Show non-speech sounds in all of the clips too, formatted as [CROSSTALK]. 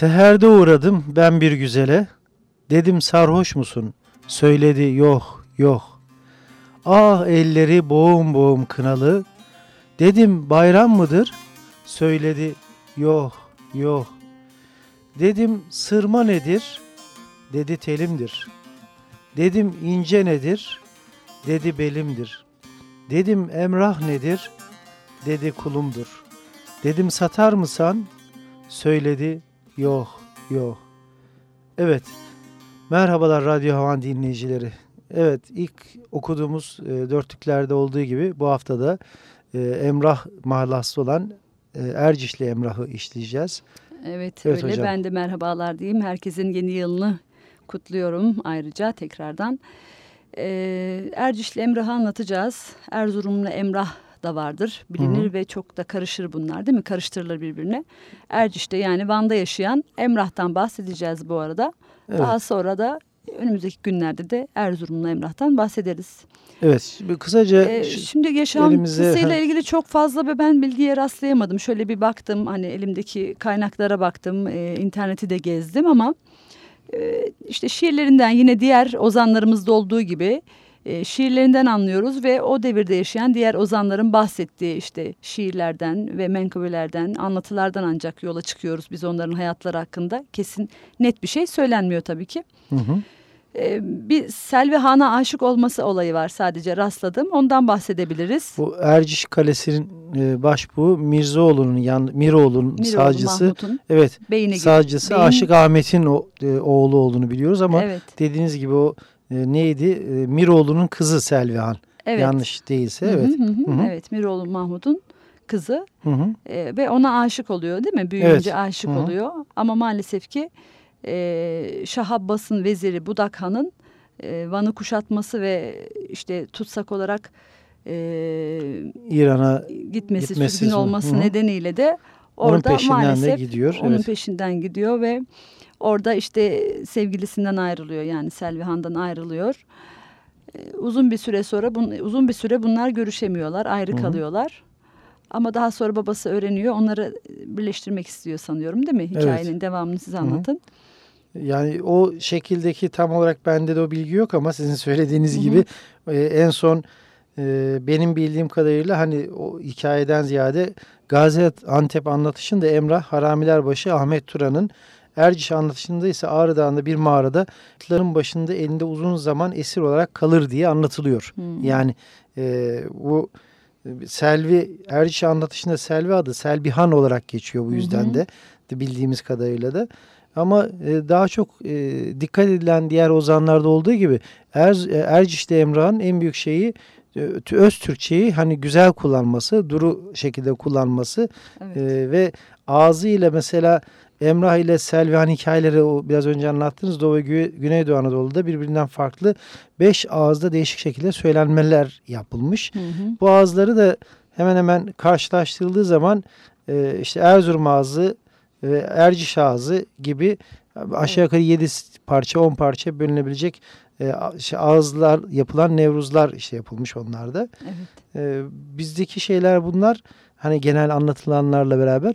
Seherde uğradım ben bir güzele. Dedim sarhoş musun? Söyledi yok yok. Ah elleri boğum boğum kınalı. Dedim bayram mıdır? Söyledi yok yok. Dedim sırma nedir? Dedi telimdir. Dedim ince nedir? Dedi belimdir. Dedim emrah nedir? Dedi kulumdur. Dedim satar mısan? Söyledi yok yok. Evet. Merhabalar Radyo Havan dinleyicileri. Evet ilk okuduğumuz e, dörtlüklerde olduğu gibi bu haftada e, Emrah mahallası olan e, Ercişli Emrah'ı işleyeceğiz. Evet, evet öyle. Hocam. Ben de merhabalar diyeyim. Herkesin yeni yılını kutluyorum ayrıca tekrardan. Ee, Ercişli Emrah'ı anlatacağız. Erzurumlu Emrah da vardır. Bilinir Hı ve çok da karışır bunlar değil mi? Karıştırılır birbirine. Erciş'te yani Van'da yaşayan Emrah'tan bahsedeceğiz bu arada. Evet. Daha sonra da önümüzdeki günlerde de Erzurumlu Emrah'tan bahsederiz. Evet kısaca ee, şimdi yaşantısıyla elimize... ilgili çok fazla ve ben bilgiye rastlayamadım. Şöyle bir baktım hani elimdeki kaynaklara baktım e, interneti de gezdim ama e, işte şiirlerinden yine diğer ozanlarımızda olduğu gibi e, şiirlerinden anlıyoruz ve o devirde yaşayan diğer ozanların bahsettiği işte şiirlerden ve menkıbelerden, anlatılardan ancak yola çıkıyoruz biz onların hayatları hakkında. Kesin net bir şey söylenmiyor tabii ki. Hı hı. E, bir Selvi Han'a aşık olması olayı var sadece rastladım. Ondan bahsedebiliriz. Bu Erciş Kalesi'nin e, başbuğu Mirzoğlu'nun yan Miroğlu'nun Miroğlu, sağcısı. Evet. Beyine sağcısı Beyin... Aşık Ahmet'in o, e, oğlu olduğunu biliyoruz ama evet. dediğiniz gibi o e, neydi? E, Miroğlu'nun kızı Selvihan. Evet. Yanlış değilse evet. Hı hı hı. Hı hı. Evet Miroğlu Mahmut'un kızı hı hı. E, ve ona aşık oluyor değil mi? Büyüyünce evet. aşık hı hı. oluyor ama maalesef ki e, Şah Abbas'ın veziri Budak Han'ın e, Van'ı kuşatması ve işte tutsak olarak e, İran'a gitmesi, gitmesi sürgün olması hı. nedeniyle de orada onun maalesef de gidiyor. onun evet. peşinden gidiyor ve Orada işte sevgilisinden ayrılıyor yani Selvihan'dan ayrılıyor. Ee, uzun bir süre sonra bun, uzun bir süre bunlar görüşemiyorlar, ayrı Hı -hı. kalıyorlar. Ama daha sonra babası öğreniyor. Onları birleştirmek istiyor sanıyorum değil mi? Hikayenin evet. devamını siz anlatın. Hı -hı. Yani o şekildeki tam olarak bende de o bilgi yok ama sizin söylediğiniz Hı -hı. gibi e, en son e, benim bildiğim kadarıyla hani o hikayeden ziyade Gaziantep anlatışında Emrah Haramilerbaşı Ahmet Turan'ın Erciş anlatışında ise Ağrı Dağı'nda bir mağarada atların başında elinde uzun zaman esir olarak kalır diye anlatılıyor. Hmm. Yani e, bu Selvi Erciş anlatışında Selvi adı Selbihan olarak geçiyor bu yüzden hmm. de, de bildiğimiz kadarıyla da. Ama e, daha çok e, dikkat edilen diğer ozanlarda olduğu gibi er, e, Erciş'te Emrah'ın en büyük şeyi e, öz Türkçeyi hani güzel kullanması, duru şekilde kullanması evet. e, ve ağzıyla mesela Emrah ile Selvihan hikayeleri o biraz önce anlattınız Doğu ve Güneydoğu Anadolu'da birbirinden farklı beş ağızda değişik şekilde söylenmeler yapılmış. Hı hı. Bu ağızları da hemen hemen karşılaştırıldığı zaman e, işte Erzurum ağzı ve Erciş ağzı gibi aşağı yukarı yedi parça on parça bölünebilecek e, işte ağızlar yapılan nevruzlar işte yapılmış onlarda. Evet. E, bizdeki şeyler bunlar hani genel anlatılanlarla beraber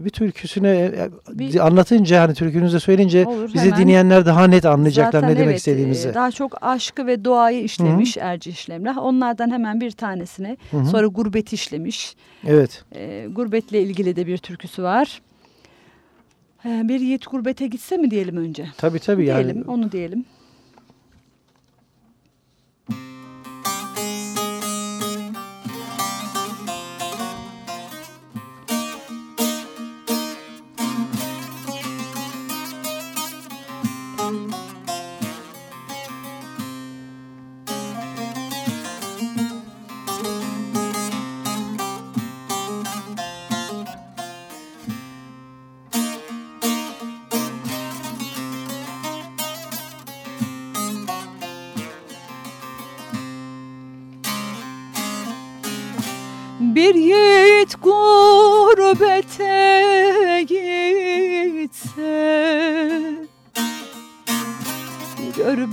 bir türküsüne e, e, bir, anlatınca hani türkünüzü söyleyince olur, bizi hemen. dinleyenler daha net anlayacaklar Zaten ne demek evet, istediğimizi. E, daha çok aşkı ve doğayı işlemiş Hı -hı. Erci İşlemler. Onlardan hemen bir tanesini Hı -hı. sonra gurbet işlemiş. Evet. E, gurbetle ilgili de bir türküsü var. E, bir yiğit gurbete gitse mi diyelim önce? Tabii tabii. Diyelim yani. onu diyelim.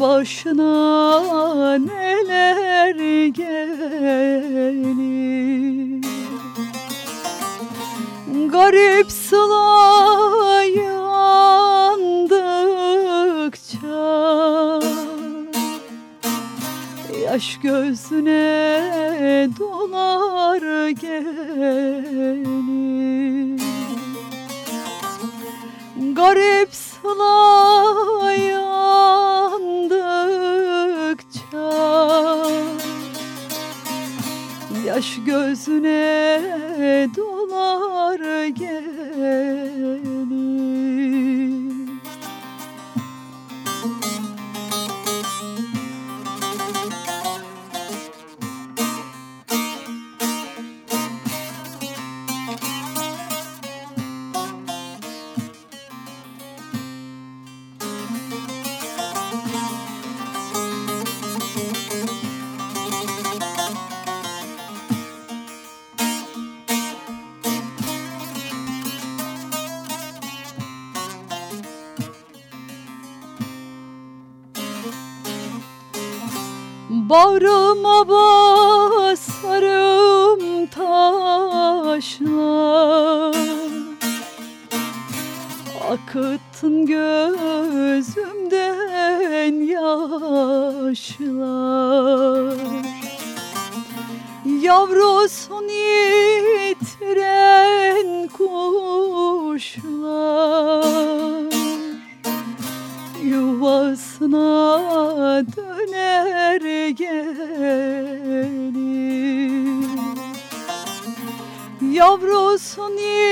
Başına neler gelir? Garip sıla yandıkça Yaş gözüne dolar gelir. Garip sıla Yaş gözüne dolar gelir yavrusun ye.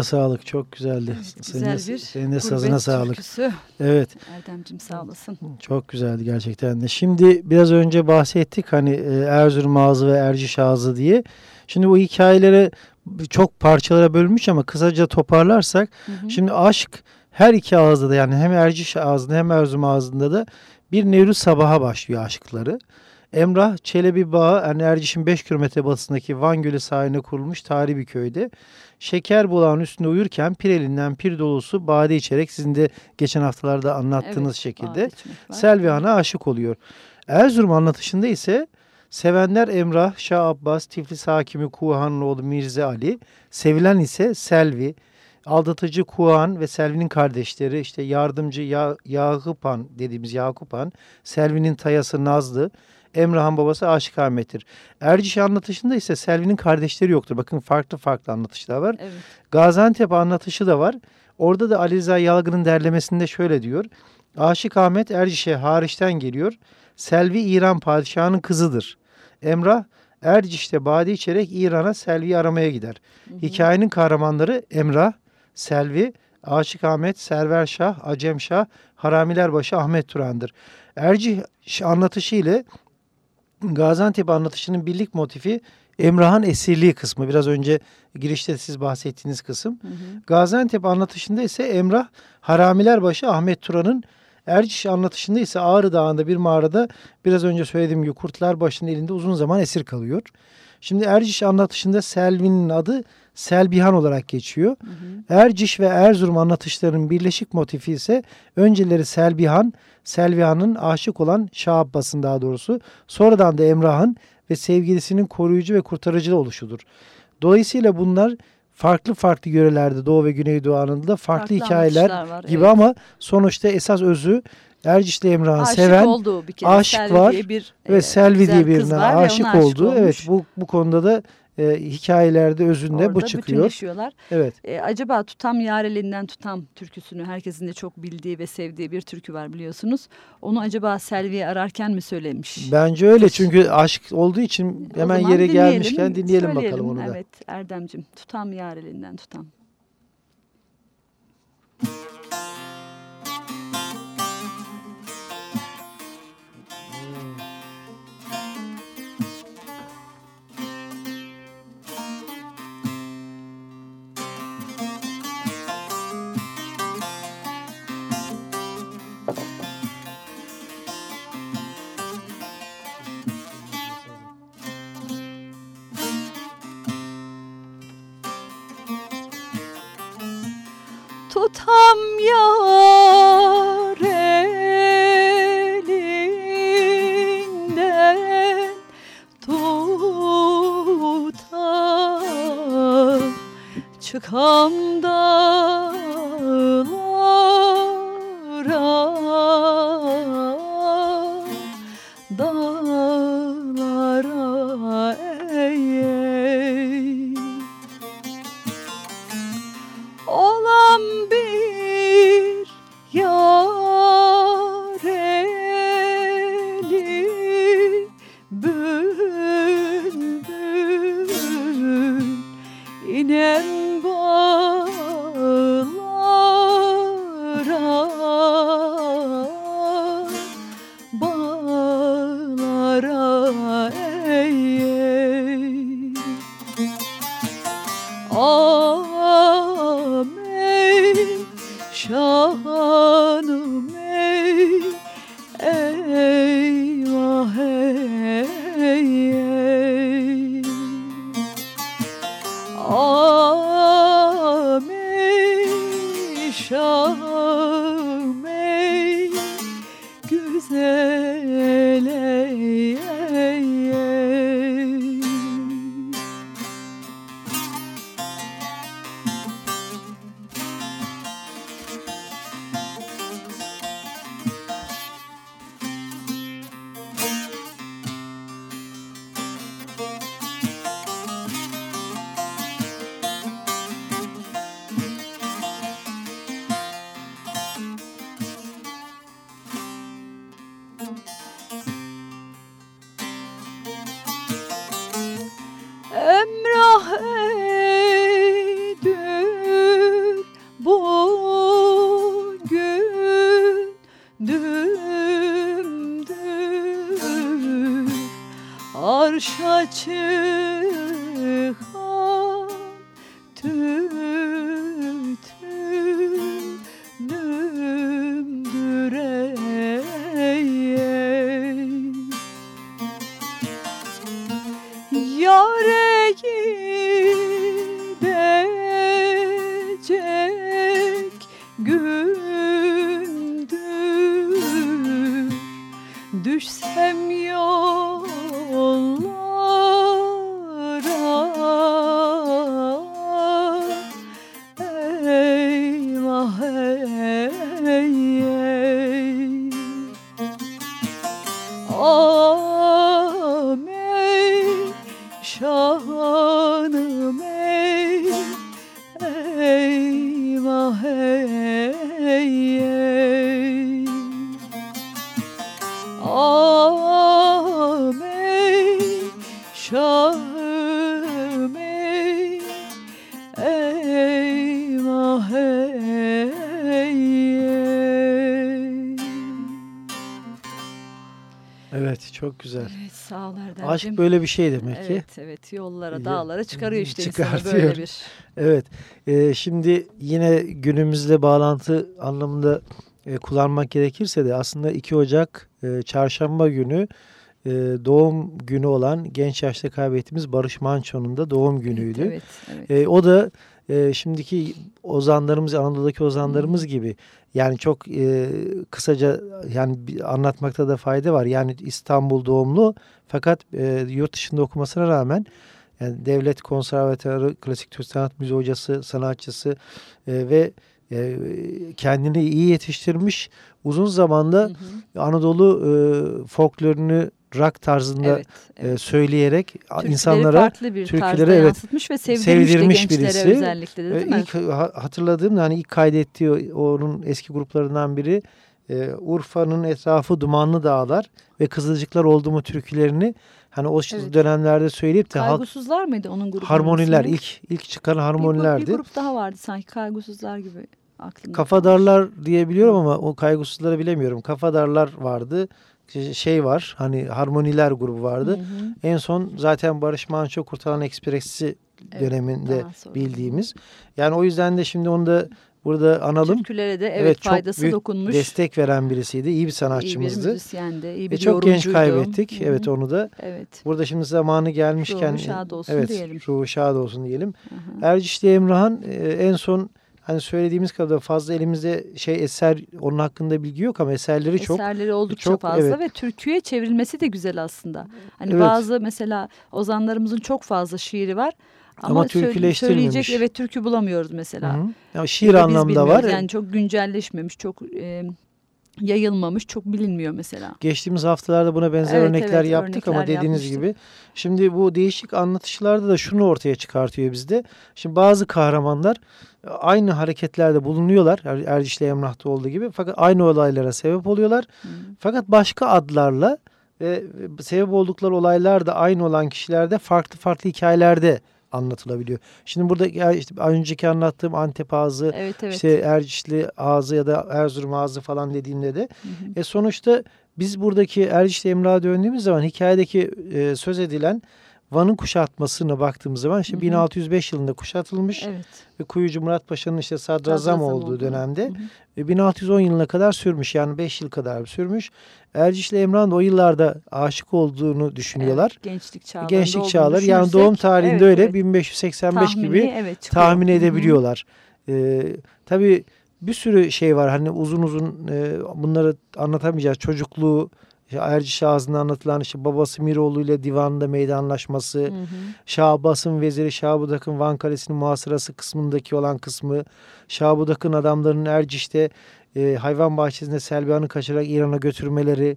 Ağzınıza sağlık. Çok güzeldi. senin Güzel de, bir senin de sazına sağlık. türküsü. Evet. Erdemcim sağ olasın. Çok güzeldi gerçekten de. Şimdi biraz önce bahsettik hani e, Erzurum ağzı ve Erciş ağzı diye. Şimdi bu hikayeleri çok parçalara bölünmüş ama kısaca toparlarsak Hı hı. şimdi aşk her iki ağızda da yani hem Erciş ağzında hem Erzurum ağzında da bir Nevruz sabaha başlıyor aşkları. Emrah Çelebi Bağı yani Erciş'in 5 kilometre batısındaki Van Gölü sahiline kurulmuş tarihi bir köyde. Şeker bulağın üstünde uyurken pir elinden pir dolusu bade içerek sizin de geçen haftalarda anlattığınız Evet, şekilde. Selvi Han'a aşık oluyor. Erzurum anlatışında ise sevenler Emrah, Şah Abbas, Tiflis Hakimi Kuhanlıoğlu Mirza Ali, sevilen ise Selvi, aldatıcı Kuhan ve Selvi'nin kardeşleri işte yardımcı ya Yakup Han dediğimiz Yakup Han, Selvi'nin tayası Nazlı, Emrah'ın babası Aşık Ahmet'tir. Erciş anlatışında ise Selvi'nin kardeşleri yoktur. Bakın farklı farklı anlatışlar var. Evet. Gaziantep anlatışı da var. Orada da Ali Rıza Yalgın'ın derlemesinde şöyle diyor. Aşık Ahmet Erciş'e hariçten geliyor. Selvi İran padişahının kızıdır. Emrah Erciş'te bade içerek İran'a Selvi'yi aramaya gider. Hı hı. Hikayenin kahramanları Emrah, Selvi, Aşık Ahmet, Server Şah, Acem Şah, Haramilerbaşı Ahmet Turan'dır. Erciş anlatışı ile Gaziantep anlatışının birlik motifi Emrah'ın esirliği kısmı. Biraz önce girişte siz bahsettiğiniz kısım. Hı hı. Gaziantep anlatışında ise Emrah Haramilerbaşı Ahmet Turan'ın Erciş anlatışında ise Ağrı Dağı'nda bir mağarada biraz önce söylediğim gibi kurtlar başının elinde uzun zaman esir kalıyor. Şimdi Erciş anlatışında Selvi'nin adı Selbihan olarak geçiyor. Hı hı. Erciş ve Erzurum anlatışlarının birleşik motifi ise önceleri Selbihan, Selvihan'ın aşık olan Şah Abbas'ın daha doğrusu sonradan da Emrah'ın ve sevgilisinin koruyucu ve kurtarıcı oluşudur. Dolayısıyla bunlar farklı farklı yörelerde Doğu ve Güneydoğu Anadolu'da farklı, farklı hikayeler var, gibi evet. ama sonuçta esas özü Ercişli Emrah'ı seven olduğu bir kere. aşık Selvi var diye bir, ve e, Selvi diye birine aşık oldu. Evet bu bu konuda da e, hikayelerde özünde Orada bu çıkıyor. Bütünleşiyorlar. Evet. E, acaba Tutam Yarelinden Tutam türküsünü herkesin de çok bildiği ve sevdiği bir türkü var biliyorsunuz. Onu acaba Selvi'ye ararken mi söylemiş? Bence öyle çünkü aşk olduğu için hemen yere dinleyelim, gelmişken dinleyelim bakalım onu da. Evet Erdemcim Tutam Yarelinden tutam çok güzel. Evet sağ ol Erdemciğim. Aşk böyle bir şey demek evet, ki. Evet evet yollara dağlara çıkarıyor işte Çıkartıyor. böyle bir. Evet e, şimdi yine günümüzle bağlantı anlamında e, kullanmak gerekirse de aslında 2 Ocak e, çarşamba günü e, doğum günü olan genç yaşta kaybettiğimiz Barış Manço'nun da doğum günüydü. Evet, evet. E, o da e, şimdiki ozanlarımız, Anadolu'daki ozanlarımız gibi yani çok e, kısaca yani anlatmakta da fayda var. Yani İstanbul doğumlu fakat e, yurt dışında okumasına rağmen yani devlet konservatuarı, klasik Türk sanat müziği hocası, sanatçısı e, ve e, kendini iyi yetiştirmiş. Uzun zamanda hı hı. Anadolu e, folklorunu rock tarzında evet, evet. E, söyleyerek Türkleri insanlara türkülere evet, yansıtmış ve sevdirmiş, sevdirmiş birisi. özellikle de değil mi? İlk hatırladığım hani ilk kaydettiği onun eski gruplarından biri e, Urfa'nın etrafı dumanlı dağlar ve kızılcıklar oldu mu türkülerini hani o evet. dönemlerde söyleyip de Kaygusuzlar mıydı onun grubu? Harmoniler ismi? ilk ilk çıkan harmonilerdi. Bir, bir grup daha vardı sanki Kaygusuzlar gibi aklımda. Kafadarlar diyebiliyorum ama o kaygusuzları bilemiyorum. Kafadarlar vardı şey var hani harmoniler grubu vardı. Hı hı. En son zaten Barış Manço Kurtaran Ekspresi evet, döneminde bildiğimiz. Yani o yüzden de şimdi onu da burada analım. Türkülere de evet, evet faydası çok dokunmuş. destek veren birisiydi. İyi bir sanatçımızdı. İyi bir müzisyendi. iyi bir Ve çok genç kaybettik. Hı -hı. Evet onu da. Evet. Burada şimdi zamanı gelmişken. Ruhu şad olsun evet, diyelim. Ruhu şad olsun diyelim. Hı -hı. Ercişli Emrah'ın e, en son hani söylediğimiz kadar fazla elimizde şey eser onun hakkında bilgi yok ama eserleri çok. Eserleri oldukça çok, fazla evet. ve türküye çevrilmesi de güzel aslında. Hani evet. bazı mesela ozanlarımızın çok fazla şiiri var. Ama, ama söyleyecek evet türkü bulamıyoruz mesela. Hı -hı. Ya şiir anlamda var. Yani çok güncelleşmemiş, çok e, yayılmamış, çok bilinmiyor mesela. Geçtiğimiz haftalarda buna benzer evet, örnekler evet, yaptık örnekler ama dediğiniz yapmıştık. gibi. Şimdi bu değişik anlatışlarda da şunu ortaya çıkartıyor bizde. Şimdi bazı kahramanlar aynı hareketlerde bulunuyorlar. Er, Erciş'le Emrah'ta olduğu gibi. Fakat aynı olaylara sebep oluyorlar. Hmm. Fakat başka adlarla ve sebep oldukları olaylar da aynı olan kişilerde farklı farklı hikayelerde anlatılabiliyor. Şimdi burada işte önceki anlattığım Antep ağzı, evet, evet. işte Ercişli ağzı ya da Erzurum ağzı falan dediğimde de hı hı. E sonuçta biz buradaki Ercişli Emrah'a döndüğümüz zaman hikayedeki e, söz edilen Van'ın kuşatmasına baktığımız zaman işte hı hı. 1605 yılında kuşatılmış evet. ve Kuyucu Murat Paşa'nın işte sadrazam, olduğu oldu. dönemde hı hı. ve 1610 yılına kadar sürmüş yani 5 yıl kadar sürmüş. Erciş'le Emrah'ın o yıllarda aşık olduğunu düşünüyorlar. Evet, gençlik çağları. Gençlik çağları yani doğum tarihinde evet, öyle evet. 1585 Tahmini, gibi evet, tahmin edebiliyorlar. Ee, tabii bir sürü şey var hani uzun uzun e, bunları anlatamayacağız. Çocukluğu Erciş ağzında anlatılan işte babası Miroğlu ile divanında meydanlaşması, hı hı. Şahbas'ın veziri Şahbudak'ın Van Kalesi'nin muhasırası kısmındaki olan kısmı, Şahbudak'ın adamlarının Erciş'te e, hayvan bahçesinde Selbihan'ı kaçırarak İran'a götürmeleri,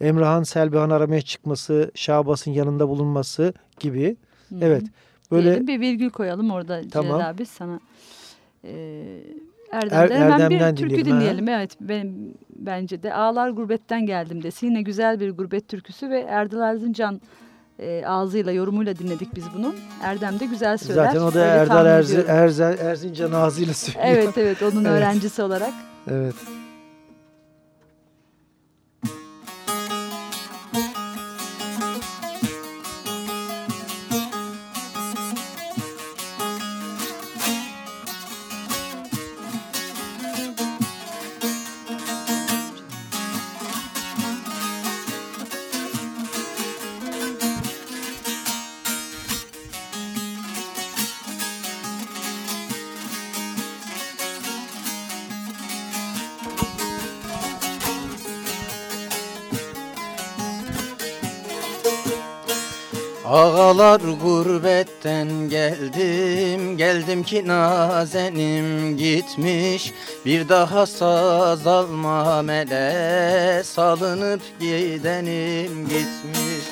Emrah'ın Selbihan'ı aramaya çıkması, Şahbas'ın yanında bulunması gibi. Hı hı. Evet. Böyle Diyelim bir virgül koyalım orada tamam. Celal abi sana. E, Erdem'den er, hemen bir türkü dinleyelim. Ha. Evet benim bence de Ağlar Gurbetten Geldim desin. Yine güzel bir gurbet türküsü ve Erdal Erzincan e, ağzıyla yorumuyla dinledik biz bunu. Erdem de güzel söyler. Zaten o da Erdal Erzi, Erzen, Erzincan ağzıyla söylüyor. Evet evet onun [LAUGHS] evet. öğrencisi olarak. Evet. Ağalar gurbetten geldim Geldim ki nazenim gitmiş. Bir daha saz alma mele Salınıp gidenim gitmiş.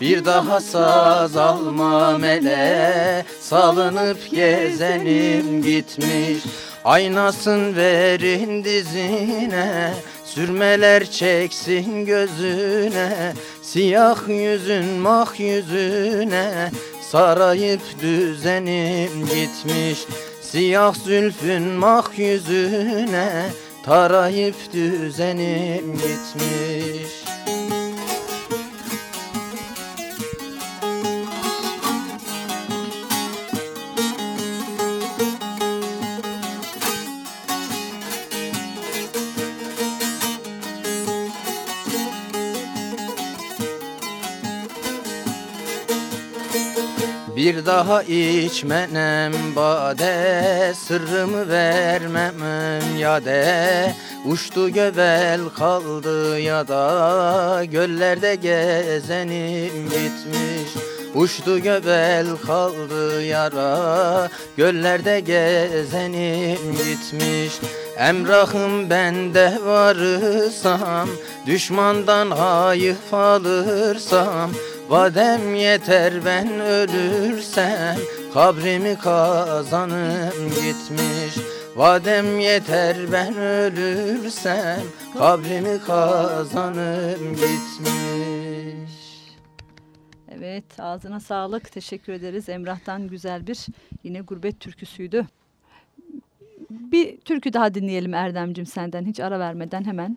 Bir daha saz alma mele Salınıp gezenim gitmiş. Aynasın verin dizine Sürmeler çeksin gözüne Siyah yüzün mah yüzüne Sarayıp düzenim gitmiş. Siyah zülfün mah yüzüne Tarayıp düzenim gitmiş Bir daha içmenem bade Sırrımı vermem ya de Uçtu göbel kaldı ya da Göllerde gezenim gitmiş. Uçtu göbel kaldı yara Göllerde gezenim gitmiş. Emrahım bende varırsam Düşmandan hayıf alırsam Vadem yeter ben ölürsem Kabrimi kazanım gitmiş. Vadem yeter ben ölürsem Kabrimi kazanım gitmiş. Evet ağzına sağlık. Teşekkür ederiz. Emrah'tan güzel bir yine gurbet türküsüydü. Bir türkü daha dinleyelim Erdemcim senden. Hiç ara vermeden hemen.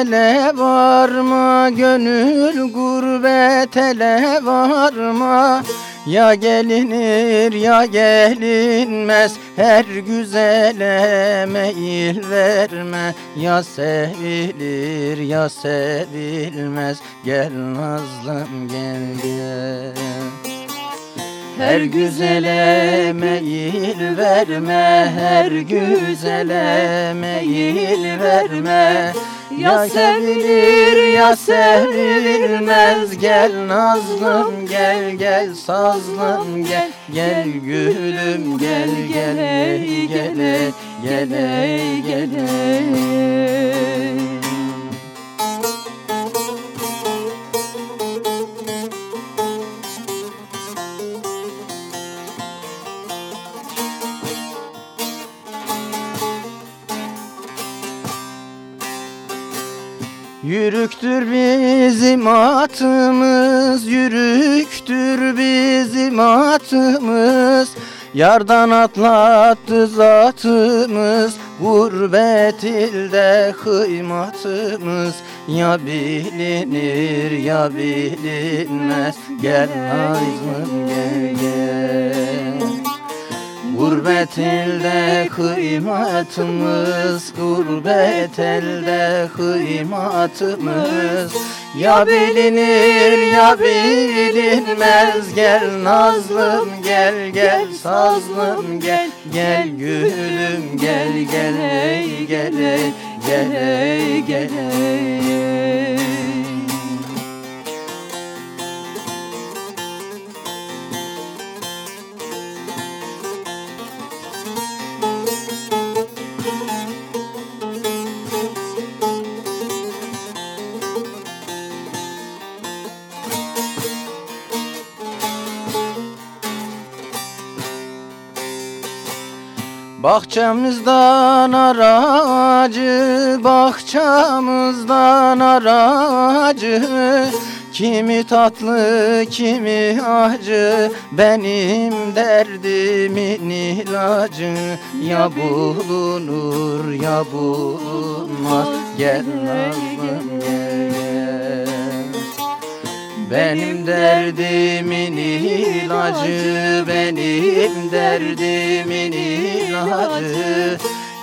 Ele varma Gönül gurbet ele varma. Ya gelinir ya gelinmez Her güzele meyil verme. Ya sevilir ya sevilmez Gel nazlım gel gel. Her güzele meyil verme Her güzele meyil verme Ya sevilir ya sevilmez Gel nazlım gel gel sazlım. Gel Gel gülüm gel gel gel gel gel gel Yürüktür bizim atımız, yürüktür bizim atımız. Yardan atlattı zatımız, gurbet ilde hıymatımız Ya bilinir ya bilinmez, gel nazlım gel gel Gurbet elde kıymatımız Gurbet elde kıymatımız. Ya bilinir ya bilinmez Gel nazlım gel gel sazlım gel Gel gülüm gel gel ey gel ey gel ey gel ey Bahçemizden aracı, bahçemizden aracı. Kimi tatlı, kimi acı Benim derdimin ilacı. Ya bulunur ya bulunmaz Gel nazlım gel benim derdimin ilacı, benim derdimin ilacı.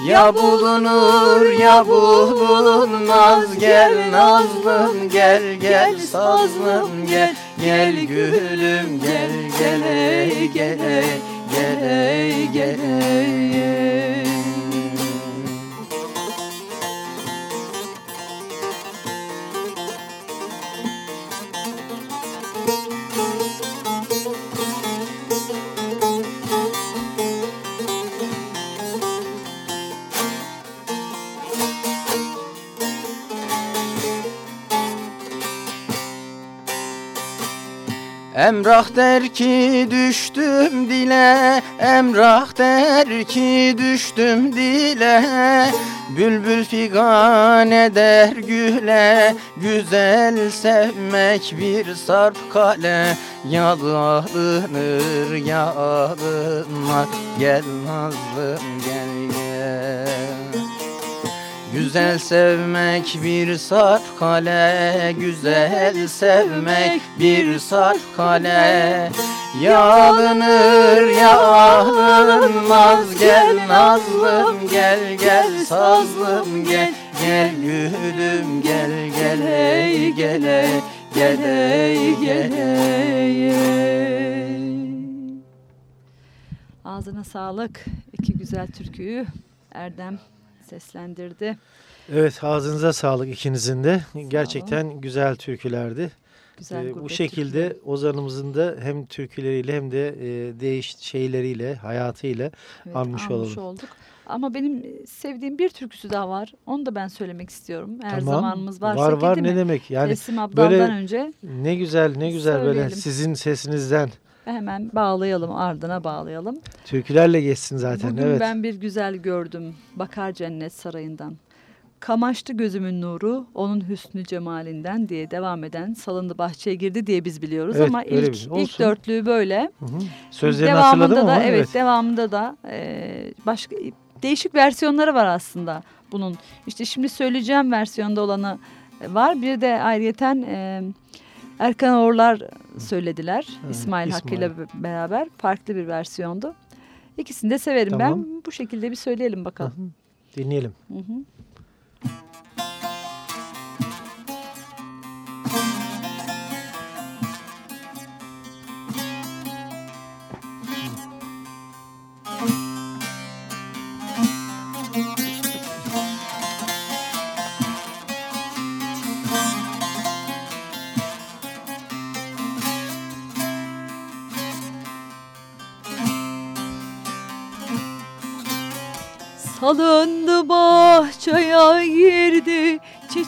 Ya bulunur ya bulunmaz. Gel nazlım gel gel sazlım. Gel Gel gülüm gel gel ey gel ey gel ey gel ey Emrah der ki düştüm dile. Emrah der ki düştüm dile. Bülbül figan eder güle. Güzel sevmek bir sarp kale. Yalanır yalınmaz. Gel nazlım gel gel Güzel sevmek bir sarp kale. Güzel sevmek bir sarp kale. Yalınır yalınmaz. Gel nazlım gel gel sazlım. Gel Gel gülüm gel gel ey gel ey Gel ey gel ey Ağzına sağlık. İki güzel türküyü. Erdem seslendirdi. Evet ağzınıza sağlık ikinizin de. Gerçekten güzel türkülerdi. Güzel ee, bu şekilde türküleri. Ozan'ımızın da hem türküleriyle hem de e, değiş şeyleriyle, hayatıyla evet, almış, almış olalım. olduk. Ama benim sevdiğim bir türküsü daha var. Onu da ben söylemek istiyorum. Eğer tamam. zamanımız varsa var var ne mi? demek? Yani Resim Abdal'dan böyle önce ne güzel ne güzel böyle Söyleyelim. sizin sesinizden hemen bağlayalım ardına bağlayalım. türkülerle geçsin zaten. Bugün evet. ben bir güzel gördüm Bakar Cennet Sarayı'ndan. Kamaştı gözümün nuru onun hüsnü cemalinden diye devam eden salındı bahçeye girdi diye biz biliyoruz Evet, ama ilk, ilk dörtlüğü böyle. Hı hı. Sözlerini devamında da ama evet, evet. devamında da e, başka değişik versiyonları var aslında bunun. İşte şimdi söyleyeceğim versiyonda olanı var. Bir de ayrıyeten e, Erkan Oğurlar söylediler. Evet, İsmail Hakkı ile İsmail. beraber farklı bir versiyondu. İkisini de severim Tamam. ben. Bu şekilde bir söyleyelim bakalım. Hı hı. Dinleyelim. Hı hı.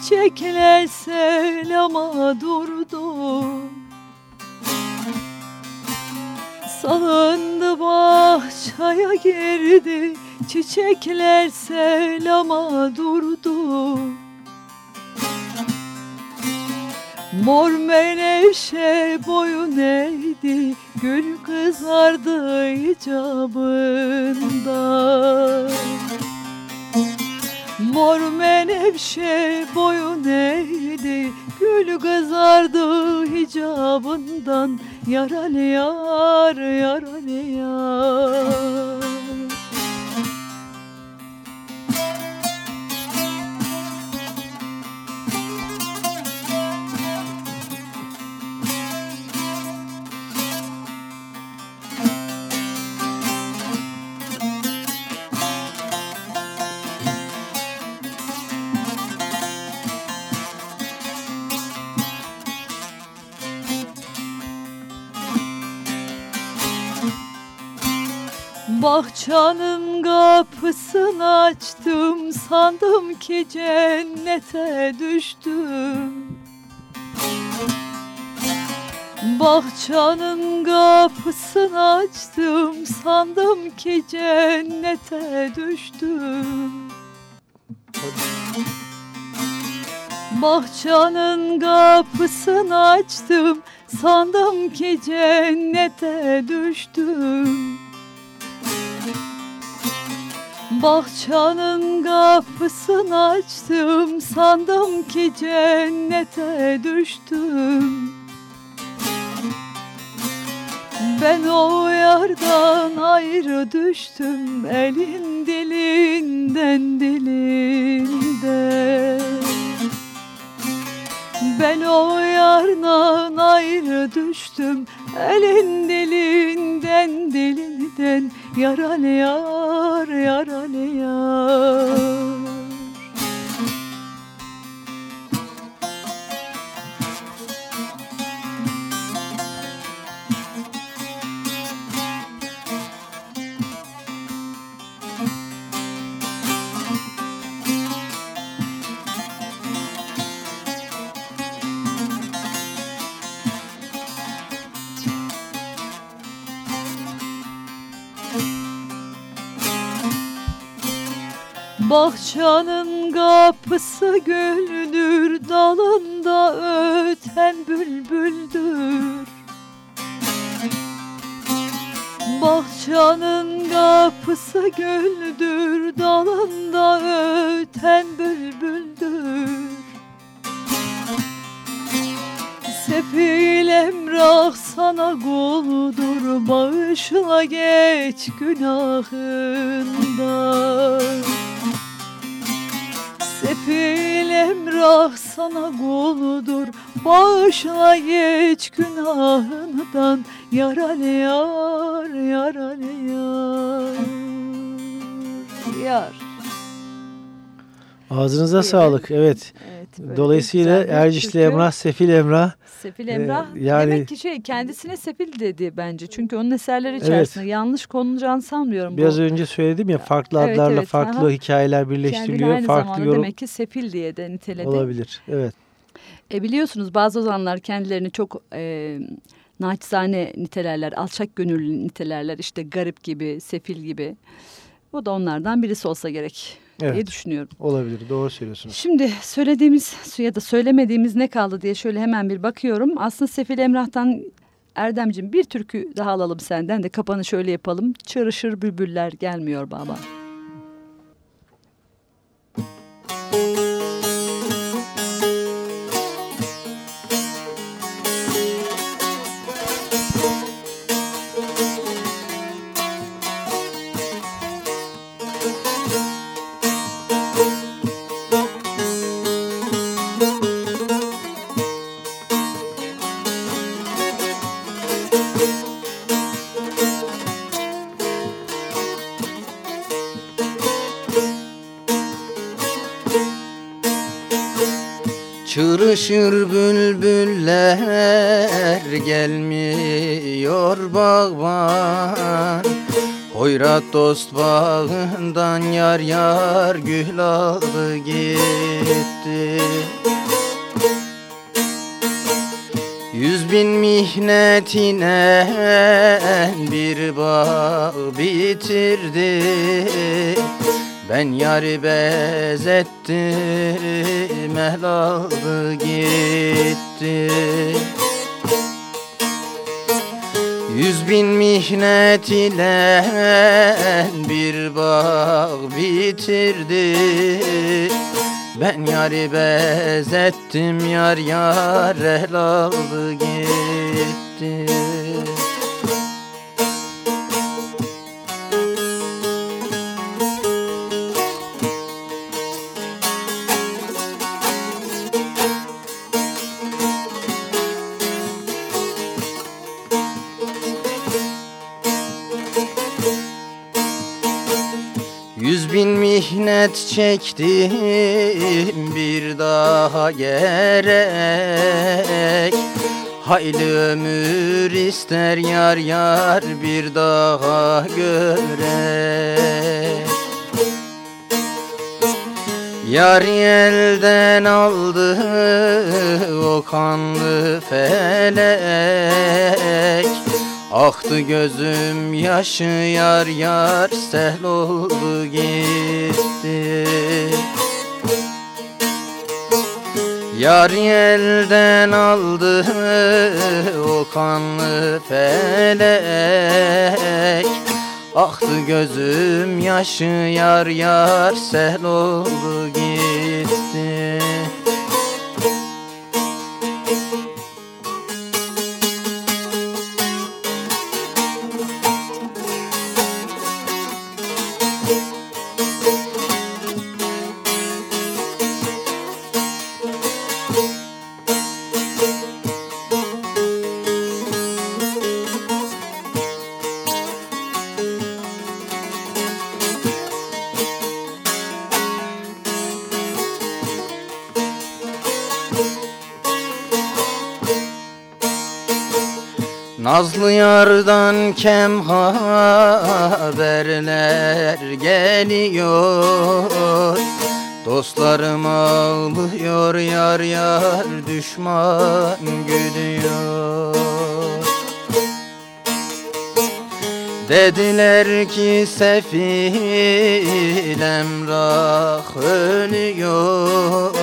Çiçekler selama durdu. Salındı bahçeye girdi Çiçekler selama durdu. Mor menevşe boyun eğdi Gül kızardı icabında. Mor menevşe eğdi Gül kızardı hicabından. Yaralı yar, yaralı Bahçanın kapısını açtım sandım ki cennete düştüm. Bahçanın kapısını açtım sandım ki cennete düştüm. Bahçanın kapısını açtım sandım ki cennete düştüm Bahçanın kapısını açtım sandım ki cennete düştüm. Ben o yardan ayrı düştüm elin dilinden dilinden Ben o yardan ayrı düştüm. Elin dilinden dilinden Yaralı yar, yaralı yar Bahçanın kapısı güldür Dalında öten bülbüldür. Bahçanın kapısı güldür Dalında öten bülbüldür. Sefil emrah sana kuldur Bağışla geç günahından Emrah sana kuldur Bağışla geç günahından Yaralı yar, yaralı yar Yar Ağzınıza sağlık. Evet. evet Dolayısıyla Ercişli Emrah, Sefil Emrah. Sefil Emrah ee, yani, demek ki şey kendisine Sefil dedi bence. Çünkü onun eserleri içerisinde evet. yanlış konulacağını sanmıyorum. Biraz bu. önce söyledim ya farklı evet, adlarla evet, farklı aha. hikayeler birleştiriliyor. Farklı yorum. demek ki Sefil diye de niteledi. Olabilir evet. E biliyorsunuz bazı ozanlar kendilerini çok e, naçizane nitelerler, alçak gönüllü nitelerler. İşte garip gibi, sefil gibi. Bu da onlardan birisi olsa gerek evet, diye düşünüyorum. Olabilir doğru söylüyorsunuz. Şimdi söylediğimiz ya da söylemediğimiz ne kaldı diye şöyle hemen bir bakıyorum. Aslında Sefil Emrah'tan Erdemcim bir türkü daha alalım senden de kapanı şöyle yapalım. Çırışır bülbüller gelmiyor baba. Müzik dost bağından yar yar gül aldı gitti. Yüz bin mihnetine bir bağ bitirdi. Ben yari bezettim yari bezettim yar yar el aldı gitti mihnet çektim daha gerek. Hayli ömür ister yar yar bir daha görek. Yar elden aldı o kanlı felek. Aktı gözüm yaşı yar yar sel oldu gitti Yar elden aldı o kanlı felek. Aktı gözüm yaşı yar yar sel oldu gitti Nazlı yardan kem haberler geliyor. Dostlarım ağlıyor yar yar düşman gülüyor. Dediler ki sefil emrah ölüyor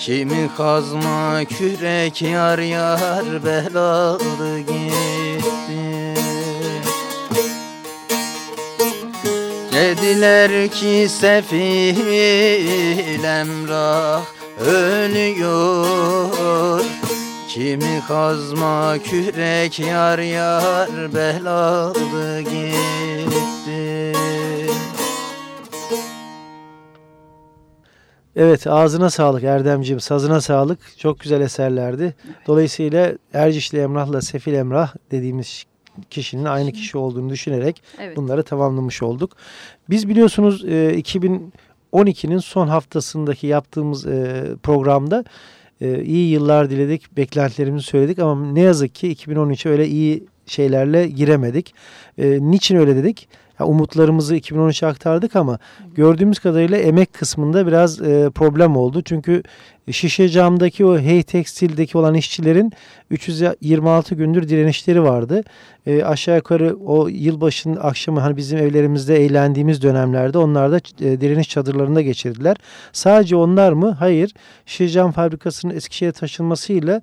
Kimi kazma kürek yar yar belalı gitti. Dediler ki sefil emrah ölüyor. Kimi kazma kürek yar yar belalı gitti Evet ağzına sağlık Erdemciğim, sazına sağlık. Çok güzel eserlerdi. Dolayısıyla Ercişli Emrah'la Sefil Emrah dediğimiz kişinin aynı kişi olduğunu düşünerek evet. bunları tamamlamış olduk. Biz biliyorsunuz 2012'nin son haftasındaki yaptığımız programda iyi yıllar diledik, beklentilerimizi söyledik ama ne yazık ki 2013'e öyle iyi şeylerle giremedik. Niçin öyle dedik? Umutlarımızı 2013'e aktardık ama gördüğümüz kadarıyla emek kısmında biraz e, problem oldu. Çünkü şişe camdaki o hey tekstildeki olan işçilerin 326 gündür direnişleri vardı. E, aşağı yukarı o yılbaşının akşamı hani bizim evlerimizde eğlendiğimiz dönemlerde onlar da e, direniş çadırlarında geçirdiler. Sadece onlar mı? Hayır. Şişe cam fabrikasının Eskişehir'e taşınmasıyla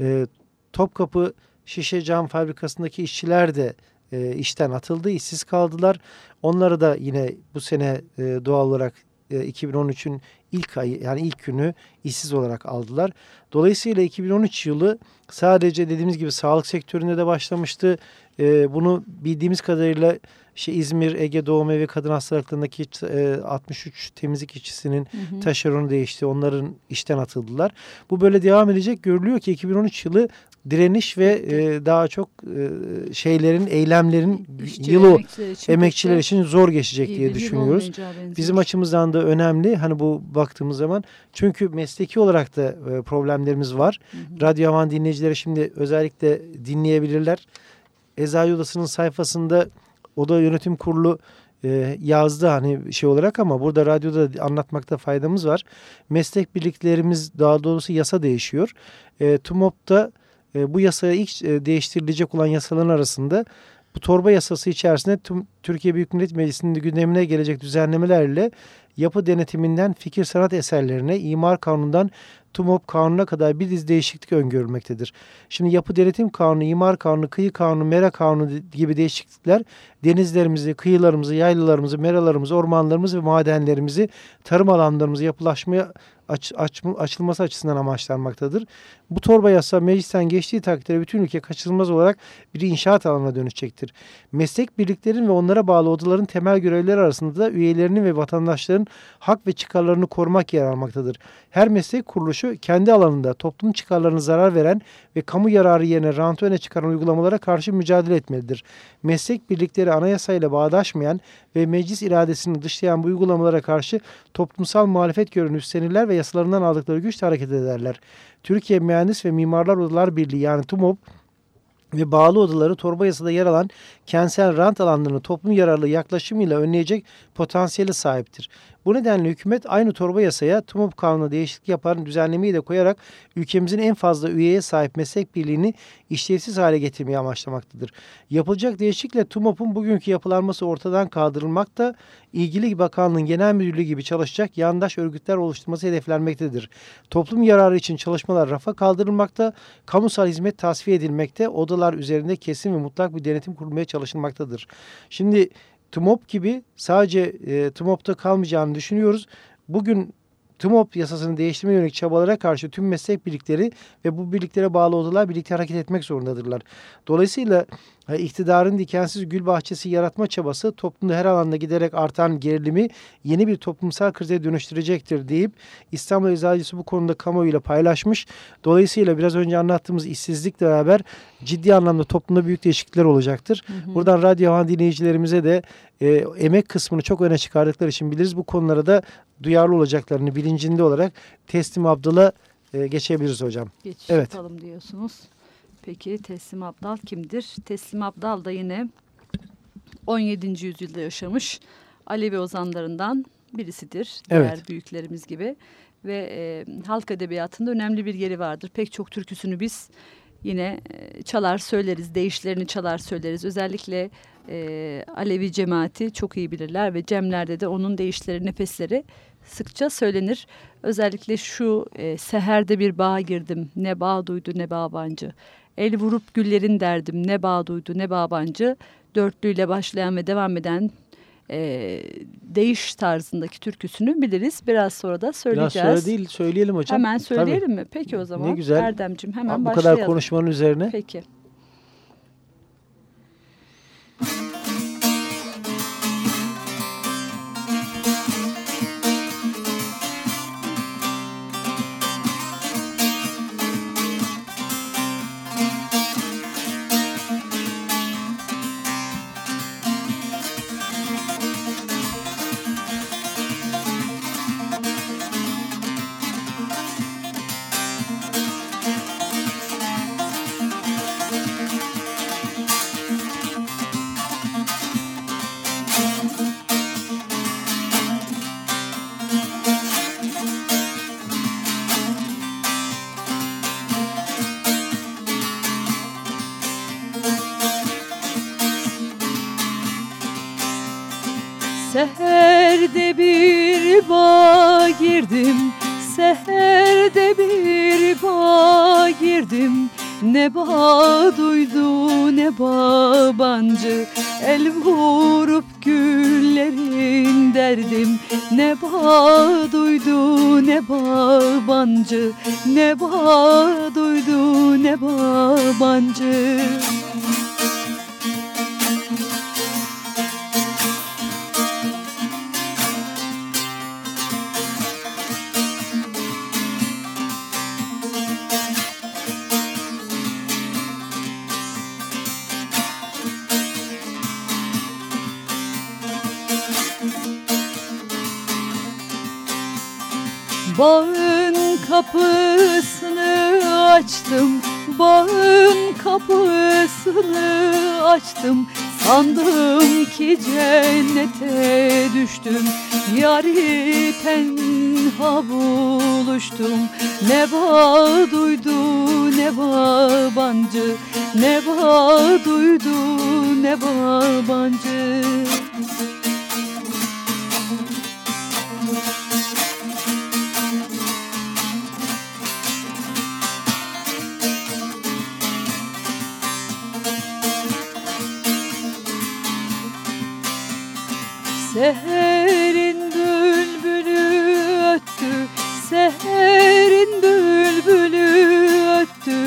e, Topkapı şişe cam fabrikasındaki işçiler de e, işten atıldı, işsiz kaldılar. Onları da yine bu sene e, doğal olarak e, 2013'ün ilk ayı yani ilk günü işsiz olarak aldılar. Dolayısıyla 2013 yılı sadece dediğimiz gibi sağlık sektöründe de başlamıştı. E, bunu bildiğimiz kadarıyla işte İzmir Ege Doğum Evi Kadın Hastalıklarındaki e, 63 temizlik işçisinin hı hı. taşeronu değişti. Onların işten atıldılar. Bu böyle devam edecek. Görülüyor ki 2013 yılı direniş ve e, daha çok e, şeylerin, eylemlerin İşçi yılı emekçiler için, emekçiler için zor geçecek diye düşünüyoruz. Bizim açımızdan da önemli hani bu baktığımız zaman. Çünkü mesleki olarak da e, problemlerimiz var. Hı hı. Radyo Havan dinleyicileri şimdi özellikle dinleyebilirler. Eczacı Odası'nın sayfasında Oda Yönetim Kurulu e, yazdı hani şey olarak ama burada radyoda anlatmakta faydamız var. Meslek birliklerimiz daha doğrusu yasa değişiyor. E, TUMOP'ta e, bu yasaya ilk e, değiştirilecek olan yasaların arasında bu torba yasası içerisinde tüm Türkiye Büyük Millet Meclisi'nin gündemine gelecek düzenlemelerle yapı denetiminden fikir sanat eserlerine, imar kanunundan TUMOP kanununa kadar bir dizi değişiklik öngörülmektedir. Şimdi yapı denetim kanunu, imar kanunu, kıyı kanunu, mera kanunu gibi değişiklikler denizlerimizi, kıyılarımızı, yaylalarımızı, meralarımızı, ormanlarımızı ve madenlerimizi, tarım alanlarımızı yapılaşmaya aç, aç, açılması açısından amaçlanmaktadır. Bu torba yasa meclisten geçtiği takdirde bütün ülke kaçınılmaz olarak bir inşaat alanına dönüşecektir. Meslek birliklerin ve onlara bağlı odaların temel görevleri arasında da üyelerinin ve vatandaşların hak ve çıkarlarını korumak yer almaktadır. Her meslek kuruluşu kendi alanında toplum çıkarlarına zarar veren ve kamu yararı yerine rantı öne çıkaran uygulamalara karşı mücadele etmelidir. Meslek birlikleri anayasayla bağdaşmayan ve meclis iradesini dışlayan bu uygulamalara karşı toplumsal muhalefet görünü üstlenirler ve yasalarından aldıkları güçle hareket ederler. Türkiye Mühendis ve Mimarlar Odalar Birliği yani TUMOP ve bağlı odaları torba yasada yer alan kentsel rant alanlarını toplum yararlı yaklaşımıyla önleyecek potansiyeli sahiptir. Bu nedenle hükümet aynı torba yasaya TUMOP kanununa değişiklik yapan düzenlemeyi de koyarak ülkemizin en fazla üyeye sahip meslek birliğini işlevsiz hale getirmeyi amaçlamaktadır. Yapılacak değişiklikle TUMOP'un bugünkü yapılanması ortadan kaldırılmakta, ilgili bakanlığın genel müdürlüğü gibi çalışacak yandaş örgütler oluşturması hedeflenmektedir. Toplum yararı için çalışmalar rafa kaldırılmakta, kamusal hizmet tasfiye edilmekte, odalar üzerinde kesin ve mutlak bir denetim kurulmaya çalışılmaktadır. Şimdi TMOP gibi sadece e, TMOP'ta kalmayacağını düşünüyoruz. Bugün TMOP yasasını değiştirme yönelik çabalara karşı tüm meslek birlikleri ve bu birliklere bağlı odalar birlikte hareket etmek zorundadırlar. Dolayısıyla iktidarın dikensiz gül bahçesi yaratma çabası toplumda her alanda giderek artan gerilimi yeni bir toplumsal krize dönüştürecektir deyip İstanbul Eczacısı bu konuda kamuoyuyla paylaşmış. Dolayısıyla biraz önce anlattığımız işsizlikle beraber ciddi anlamda toplumda büyük değişiklikler olacaktır. Hı hı. Buradan radyo havan dinleyicilerimize de e, emek kısmını çok öne çıkardıkları için biliriz. Bu konulara da duyarlı olacaklarını bilincinde olarak Teslim Abdal'a e, geçebiliriz hocam. Geçiş evet. yapalım diyorsunuz. Peki Teslim Abdal kimdir? Teslim Abdal da yine 17. yüzyılda yaşamış Alevi ozanlarından birisidir. Diğer evet. büyüklerimiz gibi ve e, halk edebiyatında önemli bir yeri vardır. Pek çok türküsünü biz yine e, çalar söyleriz, değişlerini çalar söyleriz. Özellikle e, Alevi cemaati çok iyi bilirler ve cemlerde de onun değişleri, nefesleri sıkça söylenir. Özellikle şu e, seherde bir bağ girdim, ne bağ duydu ne bağbancı. El vurup güllerin derdim, ne bağ duydu ne bağbancı. Dörtlüyle başlayan ve devam eden e, değiş tarzındaki türküsünü biliriz. Biraz sonra da söyleyeceğiz. Biraz sonra değil söyleyelim hocam. Hemen söyleyelim Tabii. mi? Peki o zaman. Ne güzel. Erdemciğim hemen Bu başlayalım. kadar konuşmanın üzerine. Peki. Seherde açtım Sandım ki cennete düştüm. Yari tenha buluştum. Ne bağ duydu ne bağbancı Ne bağ duydu ne Seherin seherin bülbülü öttü,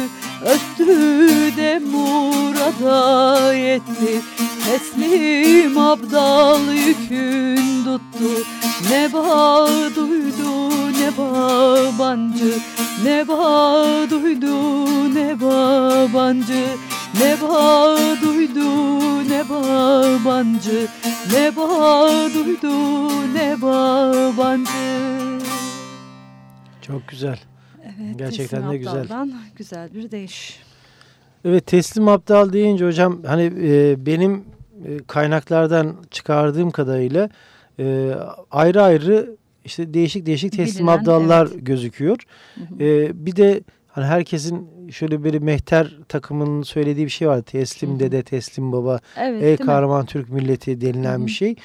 öttü de murada yetti. Teslim abdal yükün tuttu, ne bağ duydu ne bağbancı, ne bağ duydu ne bağbancı. Ne bağ duydu ne bağbancı Ne bağ duydu ne bağbancı Çok güzel. Evet, Gerçekten de güzel. Güzel bir değiş. Evet teslim abdal deyince hocam hani e, benim e, kaynaklardan çıkardığım kadarıyla e, ayrı ayrı işte değişik değişik teslim Bilinen, abdallar evet. gözüküyor. Hı hı. E, bir de hani herkesin şöyle bir mehter takımının söylediği bir şey var. Teslim Hı hı. dede, teslim baba, Evet, ey değil mi? kahraman Türk milleti denilen Hı hı. bir şey.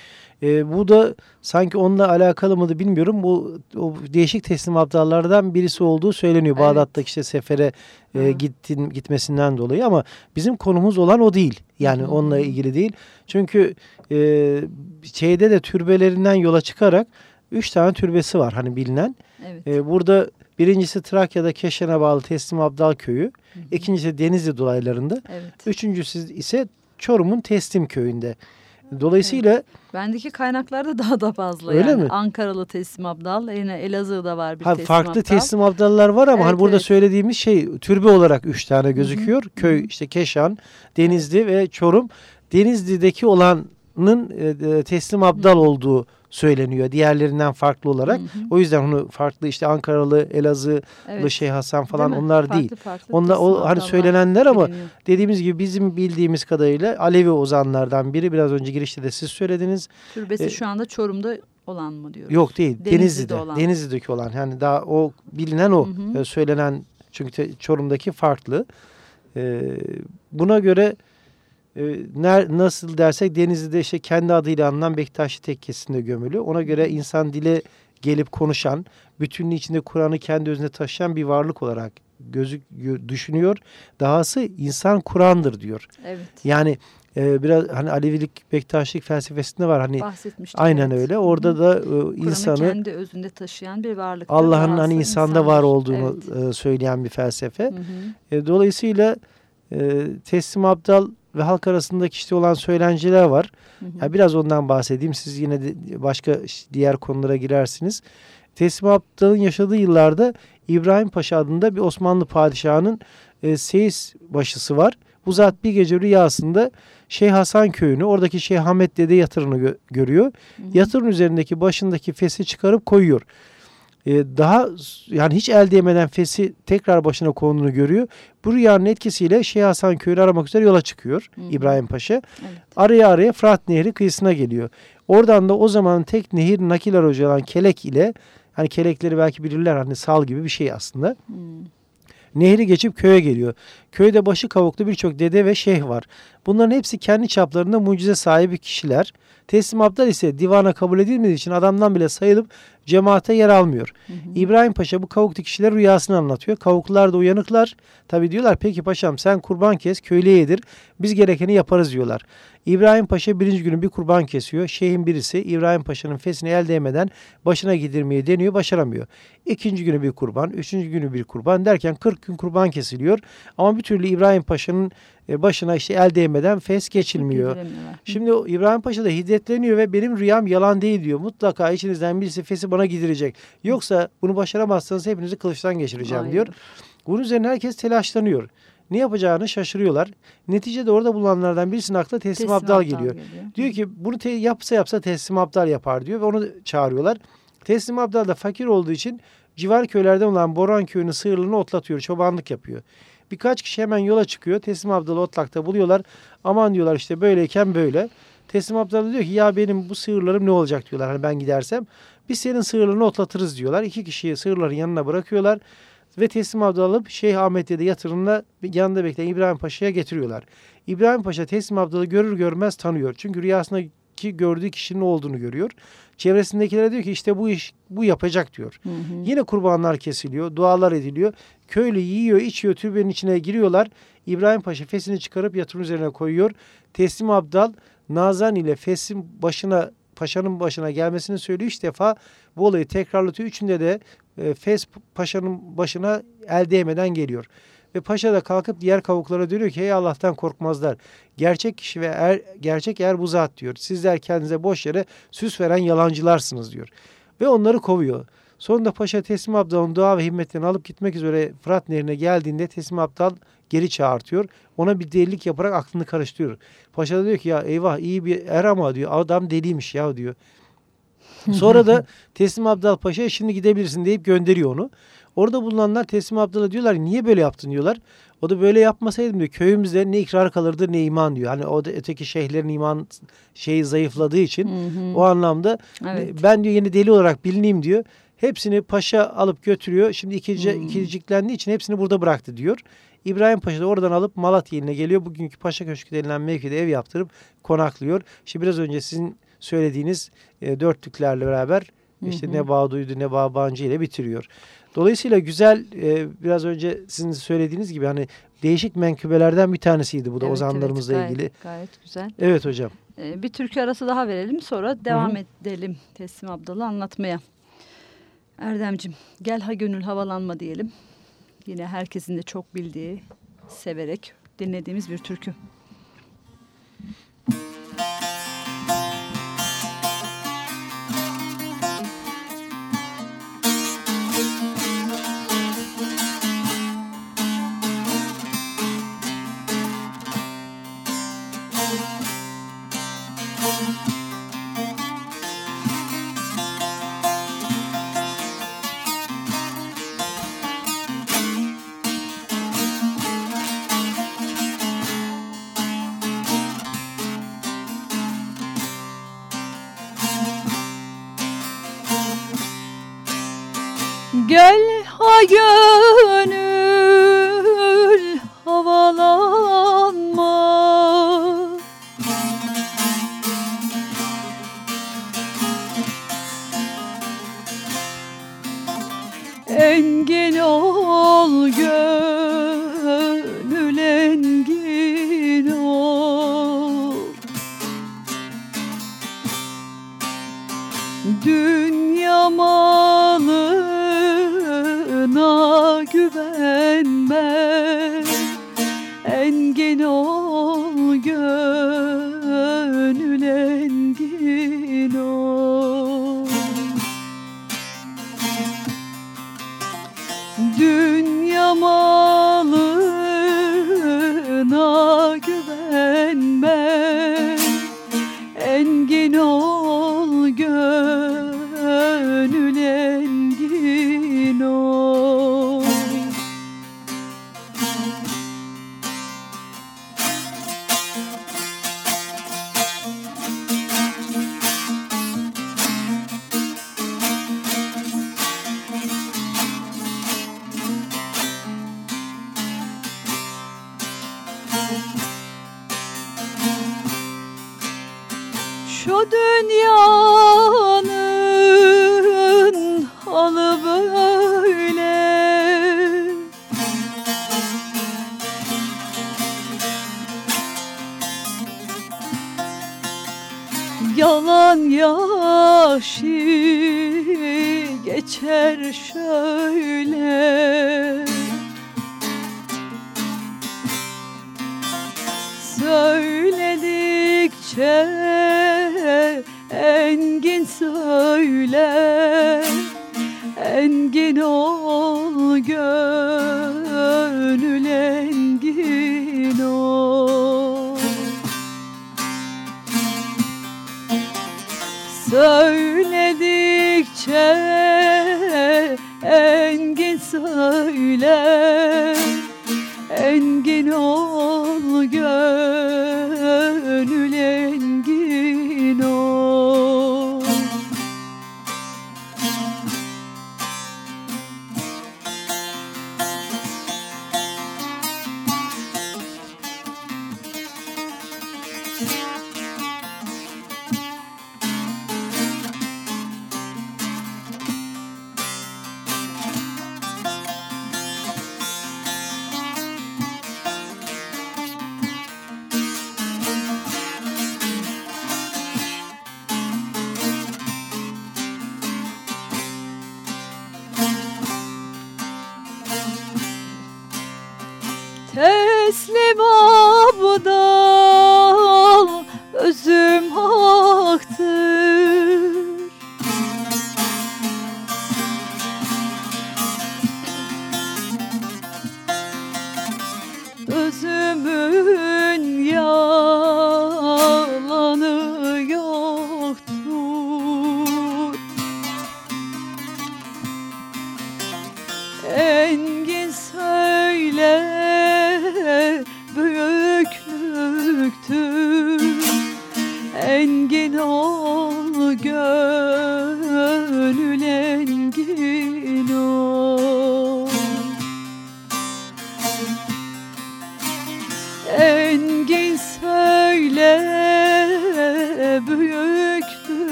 E, bu da sanki onunla alakalı mıydı bilmiyorum. Bu o değişik teslim abdallardan birisi olduğu söyleniyor. Evet. Bağdat'taki işte sefere e, gittin, gitmesinden dolayı ama bizim konumuz olan o değil. Yani Hı onunla ilgili değil. Çünkü e, şeyde de türbelerinden yola çıkarak üç tane türbesi var hani bilinen. Evet. E, burada birincisi Trakya'da Keşan'a bağlı Teslim Abdal Köyü. Hı. İkincisi Denizli dolaylarında. Evet. Üçüncüsü ise Çorum'un Teslim Köyü'nde. Dolayısıyla Bendeki kaynaklarda [LAUGHS] daha da fazla Öyle yani. mi? Ankaralı teslim abdal, yine Elazığ'da var bir ha, teslim farklı abdal. teslim abdallar var ama Evet, hani burada evet. söylediğimiz şey türbe olarak üç tane gözüküyor. Köy işte Keşan, Denizli ve Çorum. Denizli'deki olanın e, e, teslim abdal olduğu söyleniyor diğerlerinden farklı olarak. Hı hı. O yüzden onu farklı işte Ankaralı, Elazığlı Evet. Şeyh Hasan falan Değil onlar Farklı değil. farklı Onlar o hani söylenenler ama biliniyor. dediğimiz gibi bizim bildiğimiz kadarıyla Alevi ozanlardan biri biraz önce girişte de siz söylediniz. Türbesi E, şu anda Çorum'da olan mı diyoruz? Yok değil. Denizli'de Denizli'de. olan. Denizli'deki olan. Yani daha o bilinen o. Hı hı. E, söylenen çünkü te- Çorum'daki farklı. E, buna göre ner, nasıl dersek Denizli'de işte kendi adıyla anılan Bektaşi Tekkesi'nde gömülü. Ona göre insan dile gelip konuşan, bütünlüğü içinde Kur'an'ı kendi özünde taşıyan bir varlık olarak gözü düşünüyor. Dahası insan Kur'an'dır diyor. Evet. Yani e, biraz hani Alevilik Bektaşlık felsefesinde var hani aynen evet. öyle. Orada Hı. da e, insanı kendi özünde taşıyan bir varlık. Allah'ın hani insanda insandır. var olduğunu evet. e, söyleyen bir felsefe. Hı hı. E, dolayısıyla e, teslim abdal ve halk arasındaki işte olan söylenciler var. Hı hı. Yani biraz ondan bahsedeyim. Siz yine de başka diğer konulara girersiniz. Teslim Abdal'ın yaşadığı yıllarda İbrahim Paşa adında bir Osmanlı padişahının e, seyis başısı var. Bu zat bir gece rüyasında Şeyh Hasan köyünü, oradaki Şeyh Ahmet Dede yatırını gö görüyor. Hı hı. Yatırın üzerindeki başındaki fesi çıkarıp koyuyor. Ee, daha yani hiç el değmeden fesi tekrar başına konduğunu görüyor. Bu rüyanın etkisiyle Şeyh Hasan köyünü aramak üzere yola çıkıyor hı hı. İbrahim Paşa. Evet. Araya araya Fırat Nehri kıyısına geliyor. Oradan da o zamanın tek nehir nakil aracı olan kelek ile hani kelekleri belki bilirler hani sal gibi bir şey aslında. Hmm. Nehri geçip köye geliyor. Köyde başı kavuklu birçok dede ve şeyh var. Bunların hepsi kendi çaplarında mucize sahibi kişiler. Teslim Abdal ise divana kabul edilmediği için adamdan bile sayılıp cemaate yer almıyor. Hı hı. İbrahim Paşa bu kavuklu kişiler rüyasını anlatıyor. Kavuklular da uyanıklar. Tabi diyorlar peki paşam sen kurban kes köylüye yedir. Biz gerekeni yaparız diyorlar. İbrahim Paşa birinci günü bir kurban kesiyor. Şeyhin birisi İbrahim Paşa'nın fesini el değmeden başına gidirmeye deniyor başaramıyor. İkinci günü bir kurban, üçüncü günü bir kurban derken 40 gün kurban kesiliyor. Ama bir türlü İbrahim Paşa'nın e, başına işte el değmeden fes geçilmiyor. Şimdi İbrahim Paşa da hiddetleniyor ve benim rüyam yalan değil diyor. Mutlaka içinizden birisi fesi bana gidirecek. Yoksa bunu başaramazsanız hepinizi kılıçtan geçireceğim Aynen. diyor. Bunun üzerine herkes telaşlanıyor. Ne yapacağını şaşırıyorlar. Neticede orada bulunanlardan birisinin aklına teslim, teslim abdal, abdal geliyor. geliyor. Diyor ki bunu te yapsa yapsa teslim abdal yapar diyor ve onu çağırıyorlar. Teslim abdal da fakir olduğu için civar köylerden olan Boran köyünün sığırlarını otlatıyor, çobanlık yapıyor. Birkaç kişi hemen yola çıkıyor. Teslim Abdal'ı otlakta buluyorlar. Aman diyorlar işte böyleyken böyle. Teslim Abdal diyor ki ya benim bu sığırlarım ne olacak diyorlar hani ben gidersem. Biz senin sığırlarını otlatırız diyorlar. İki kişiyi sığırların yanına bırakıyorlar. Ve teslim Abdal alıp Şeyh Ahmet'e de yatırımla yanında bekleyen İbrahim Paşa'ya getiriyorlar. İbrahim Paşa teslim Abdal'ı görür görmez tanıyor. Çünkü rüyasındaki gördüğü kişinin olduğunu görüyor. Çevresindekilere diyor ki işte bu iş bu yapacak diyor. Hı hı. Yine kurbanlar kesiliyor, dualar ediliyor. Köylü yiyor, içiyor, türbenin içine giriyorlar. İbrahim Paşa fesini çıkarıp yatırım üzerine koyuyor. Teslim Abdal Nazan ile fesin başına paşanın başına gelmesini söylüyor. Üç defa bu olayı tekrarlatıyor. Üçünde de e, Fes paşanın başına el değmeden geliyor. Ve paşa da kalkıp diğer kavuklara diyor ki hey Allah'tan korkmazlar. Gerçek kişi ve er, gerçek er bu zat diyor. Sizler kendinize boş yere süs veren yalancılarsınız diyor. Ve onları kovuyor. Sonunda paşa Teslim Abdal'ın dua ve himmetlerini alıp gitmek üzere Fırat Nehri'ne geldiğinde Teslim Abdal geri çağırtıyor. Ona bir delilik yaparak aklını karıştırıyor. Paşa da diyor ki ya eyvah iyi bir er ama diyor adam deliymiş ya diyor. [LAUGHS] Sonra da Teslim Abdal Paşa şimdi gidebilirsin deyip gönderiyor onu. Orada bulunanlar Teslim Abdal'a diyorlar niye böyle yaptın diyorlar. O da böyle yapmasaydım diyor köyümüzde ne ikrar kalırdı ne iman diyor. Hani o da öteki şeyhlerin iman şeyi zayıfladığı için hı hı. o anlamda evet. ben diyor yeni deli olarak bilineyim diyor. Hepsini paşa alıp götürüyor. Şimdi ikinci, hmm. ikinciklendiği için hepsini burada bıraktı diyor. İbrahim Paşa da oradan alıp Malatya iline geliyor. Bugünkü Paşa Köşkü denilen mevkide ev yaptırıp konaklıyor. İşte biraz önce sizin söylediğiniz e, dörtlüklerle beraber işte hı hı. ne Bağdu'ydu ne Bağbancı ile bitiriyor. Dolayısıyla güzel e, biraz önce sizin söylediğiniz gibi hani değişik menkıbelerden bir tanesiydi bu da evet, ozanlarımızla evet, gayet, ilgili. Gayet güzel. Evet hocam. Ee, bir türkü arası daha verelim sonra devam Hı -hı. edelim Teslim Abdal'ı anlatmaya. Erdemcim gel ha gönül havalanma diyelim. Yine herkesin de çok bildiği, severek dinlediğimiz bir türkü. Gel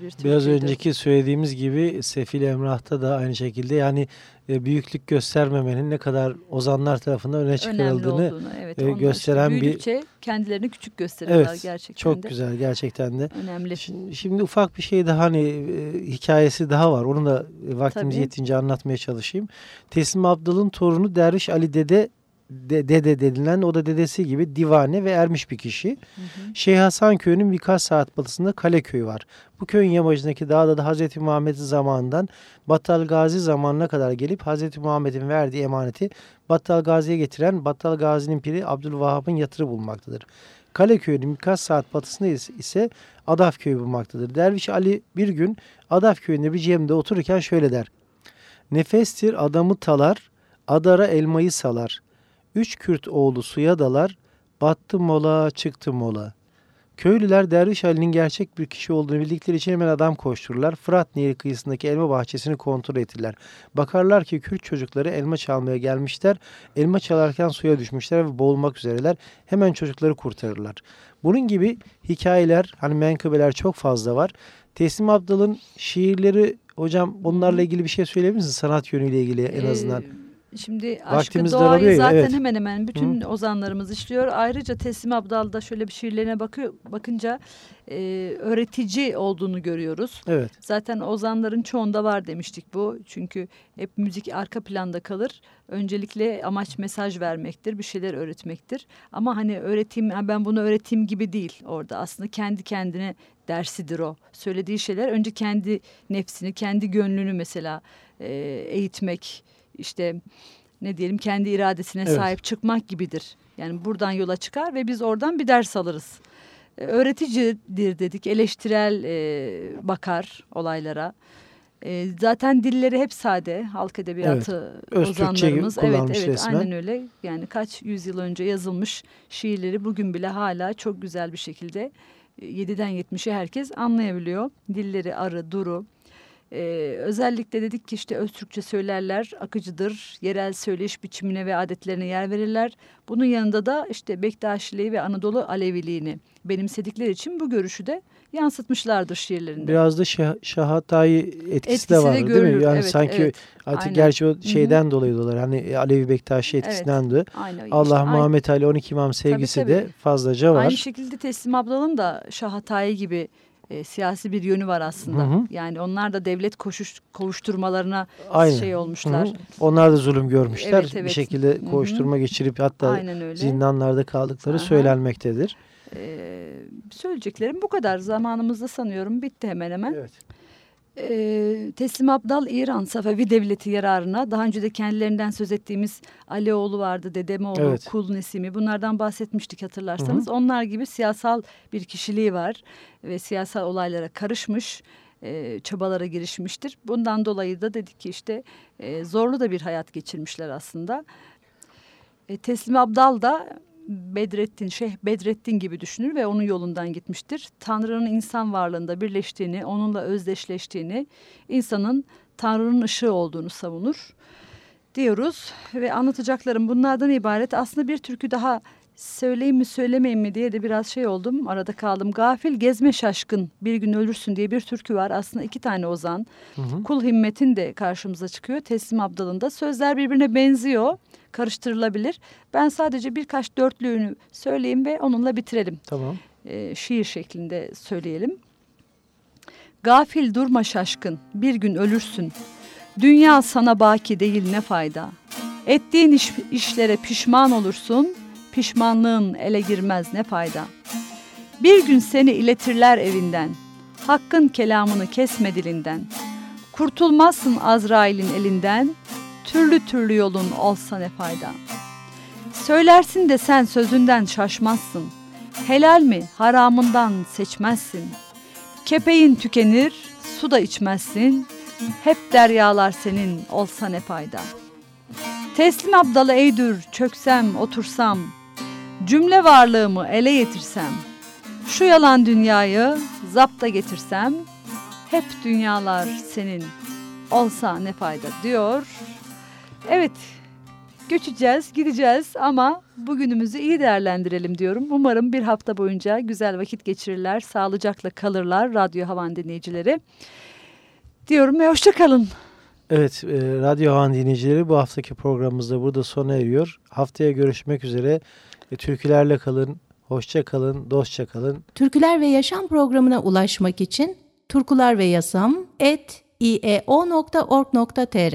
güzel. bir Biraz türküydü. önceki söylediğimiz gibi Sefil Emrah'ta da aynı şekilde yani e, büyüklük göstermemenin ne kadar ozanlar tarafından öne önemli çıkarıldığını olduğunu evet, e, gösteren bir- işte büyüdükçe kendilerini küçük gösteriyorlar evet gerçekten çok de. güzel gerçekten de. Önemli. Şimdi, şimdi ufak bir şey daha hani e, hikayesi daha var. Onu da vaktimiz Tabii. yetince anlatmaya çalışayım. Teslim Abdal'ın torunu Derviş Ali Dede de, dede denilen o da dedesi gibi divane ve ermiş bir kişi. Hı hı. Şeyh Hasan köyünün birkaç saat batısında Kaleköy var. Bu köyün yamacındaki dağda da Hazreti Muhammed zamanından Battal Gazi zamanına kadar gelip Hazreti Muhammed'in verdiği emaneti Battal Gazi'ye getiren Battal Gazi'nin piri Abdülvahap'ın yatırı bulunmaktadır. Kaleköy'ün birkaç saat batısında is- ise Adaf köyü bulunmaktadır. Derviş Ali bir gün Adaf köyünde bir cemde otururken şöyle der. Nefestir adamı talar, adara elmayı salar. Üç Kürt oğlu suya dalar, battı mola çıktı mola. Köylüler Derviş Ali'nin gerçek bir kişi olduğunu bildikleri için hemen adam koştururlar. Fırat Nehri kıyısındaki elma bahçesini kontrol ettiler. Bakarlar ki Kürt çocukları elma çalmaya gelmişler. Elma çalarken suya düşmüşler ve boğulmak üzereler. Hemen çocukları kurtarırlar. Bunun gibi hikayeler, hani menkıbeler çok fazla var. Teslim Abdal'ın şiirleri hocam onlarla ilgili bir şey söyleyebilir misiniz? Sanat yönüyle ilgili en azından. Ee, Şimdi aşkı doğayı zaten evet. hemen hemen bütün Hı. ozanlarımız işliyor. Ayrıca Teslim Abdal'da şöyle bir şiirlerine bakıyor, bakınca e, öğretici olduğunu görüyoruz. Evet. Zaten ozanların çoğunda var demiştik bu. Çünkü hep müzik arka planda kalır. Öncelikle amaç mesaj vermektir, bir şeyler öğretmektir. Ama hani öğreteyim, ben bunu öğreteyim gibi değil orada. Aslında kendi kendine dersidir o. Söylediği şeyler önce kendi nefsini, kendi gönlünü mesela e, eğitmek işte ne diyelim kendi iradesine evet. sahip çıkmak gibidir. Yani buradan yola çıkar ve biz oradan bir ders alırız. Ee, öğreticidir dedik, eleştirel e, bakar olaylara. E, zaten dilleri hep sade, halk edebiyatı evet. ozanlarımız. Evet, evet, resmen. aynen öyle. Yani kaç yüzyıl önce yazılmış şiirleri bugün bile hala çok güzel bir şekilde 7'den e, 70'e herkes anlayabiliyor. Dilleri arı, duru, ee, özellikle dedik ki işte Öztürkçe söylerler, akıcıdır, yerel söyleyiş biçimine ve adetlerine yer verirler. Bunun yanında da işte Bektaşiliği ve Anadolu Aleviliğini benimsedikleri için bu görüşü de yansıtmışlardır şiirlerinde. Biraz da şah, Şahatay etkisi, etkisi de var de değil mi? Yani evet, sanki evet. artık Aynen. gerçi o şeyden Hı -hı. dolayı dolar. Hani Alevi Bektaşi etkisinden evet. de. Aynen. Allah işte, Muhammed Ali 12 imam sevgisi tabii, tabii. de fazlaca var. Aynı şekilde Teslim ablanın da Şahatay gibi e, siyasi bir yönü var aslında. Hı hı. Yani onlar da devlet koşuş, kovuşturmalarına Aynen. şey olmuşlar. Hı hı. Onlar da zulüm görmüşler. Evet, evet. Bir şekilde koşturma hı hı. geçirip hatta zindanlarda kaldıkları Aha. söylenmektedir. Ee, söyleyeceklerim bu kadar. Zamanımızda sanıyorum bitti hemen hemen. Evet. Ee, Teslim Abdal İran Safevi Devleti yararına daha önce de kendilerinden söz ettiğimiz Alioğlu vardı, Dedemoğlu, evet. Kul Nesimi bunlardan bahsetmiştik hatırlarsanız. Hı hı. Onlar gibi siyasal bir kişiliği var ve siyasal olaylara karışmış e, çabalara girişmiştir. Bundan dolayı da dedik ki işte e, zorlu da bir hayat geçirmişler aslında. E, Teslim Abdal da Bedrettin, Şeyh Bedrettin gibi düşünür ve onun yolundan gitmiştir. Tanrı'nın insan varlığında birleştiğini, onunla özdeşleştiğini, insanın Tanrı'nın ışığı olduğunu savunur diyoruz. Ve anlatacaklarım bunlardan ibaret. Aslında bir türkü daha söyleyeyim mi söylemeyeyim mi diye de biraz şey oldum. Arada kaldım. Gafil gezme şaşkın bir gün ölürsün diye bir türkü var. Aslında iki tane ozan. Hı hı. Kul Himmet'in de karşımıza çıkıyor. Teslim Abdal'ın da. Sözler birbirine benziyor karıştırılabilir. Ben sadece birkaç dörtlüğünü söyleyeyim ve onunla bitirelim. Tamam. Ee, şiir şeklinde söyleyelim. Gafil durma şaşkın, bir gün ölürsün. Dünya sana baki değil ne fayda. Ettiğin iş, işlere pişman olursun, pişmanlığın ele girmez ne fayda. Bir gün seni iletirler evinden, hakkın kelamını kesme dilinden. Kurtulmazsın Azrail'in elinden, Türlü türlü yolun olsa ne fayda. Söylersin de sen sözünden şaşmazsın. Helal mi haramından seçmezsin. Kepeğin tükenir, su da içmezsin. Hep deryalar senin olsa ne fayda. Teslim abdalı eydür çöksem otursam. Cümle varlığımı ele yetirsem. Şu yalan dünyayı zapta getirsem. Hep dünyalar senin olsa ne fayda diyor Evet, göçeceğiz, gideceğiz ama bugünümüzü iyi değerlendirelim diyorum. Umarım bir hafta boyunca güzel vakit geçirirler, sağlıcakla kalırlar radyo havan dinleyicileri. Diyorum ve hoşçakalın. Evet, e, Radyo Havan dinleyicileri bu haftaki programımızda burada sona eriyor. Haftaya görüşmek üzere. E, türkülerle kalın, hoşça kalın, dostça kalın. Türküler ve Yaşam programına ulaşmak için turkular ve yasam et ieo.org.tr